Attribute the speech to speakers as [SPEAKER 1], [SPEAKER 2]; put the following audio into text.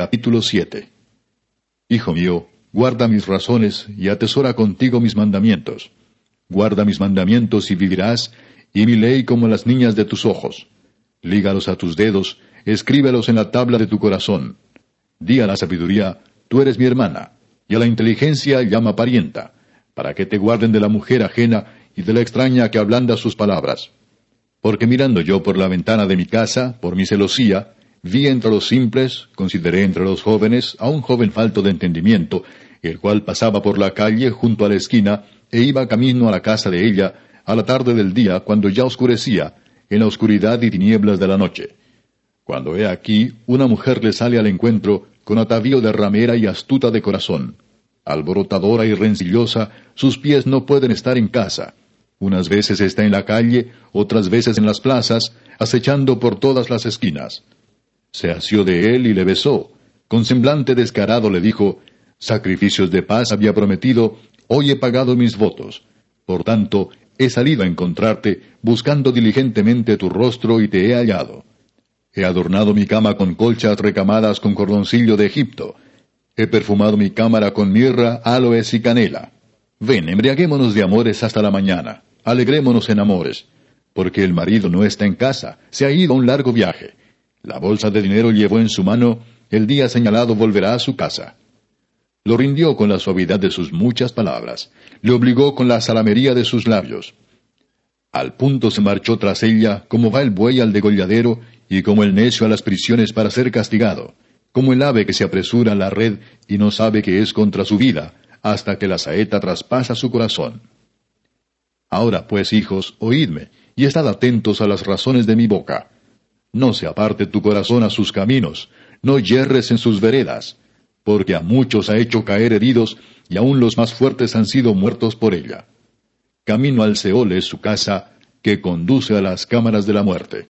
[SPEAKER 1] Capítulo 7 Hijo mío, guarda mis razones y atesora contigo mis mandamientos. Guarda mis mandamientos y vivirás, y mi ley como las niñas de tus ojos. Lígalos a tus dedos, escríbelos en la tabla de tu corazón. Di a la sabiduría, tú eres mi hermana, y a la inteligencia llama parienta, para que te guarden de la mujer ajena y de la extraña que ablanda sus palabras. Porque mirando yo por la ventana de mi casa, por mi celosía, vi entre los simples, consideré entre los jóvenes a un joven falto de entendimiento, el cual pasaba por la calle junto a la esquina, e iba camino a la casa de ella, a la tarde del día, cuando ya oscurecía, en la oscuridad y tinieblas de la noche. Cuando he aquí, una mujer le sale al encuentro, con atavío de ramera y astuta de corazón. Alborotadora y rencillosa, sus pies no pueden estar en casa. Unas veces está en la calle, otras veces en las plazas, acechando por todas las esquinas. Se asió de él y le besó. Con semblante descarado le dijo, Sacrificios de paz había prometido, hoy he pagado mis votos. Por tanto, he salido a encontrarte, buscando diligentemente tu rostro y te he hallado. He adornado mi cama con colchas recamadas con cordoncillo de Egipto. He perfumado mi cámara con mirra, aloes y canela. Ven, embriaguémonos de amores hasta la mañana. Alegrémonos en amores. Porque el marido no está en casa, se ha ido a un largo viaje. La bolsa de dinero llevó en su mano, el día señalado volverá a su casa. Lo rindió con la suavidad de sus muchas palabras, le obligó con la salamería de sus labios. Al punto se marchó tras ella, como va el buey al degolladero, y como el necio a las prisiones para ser castigado, como el ave que se apresura a la red y no sabe que es contra su vida, hasta que la saeta traspasa su corazón. Ahora pues, hijos, oídme, y estad atentos a las razones de mi boca. No se aparte tu corazón a sus caminos, no yerres en sus veredas, porque a muchos ha hecho caer heridos, y aun los más fuertes han sido muertos por ella. Camino al Seol es su casa, que conduce a las cámaras de la muerte.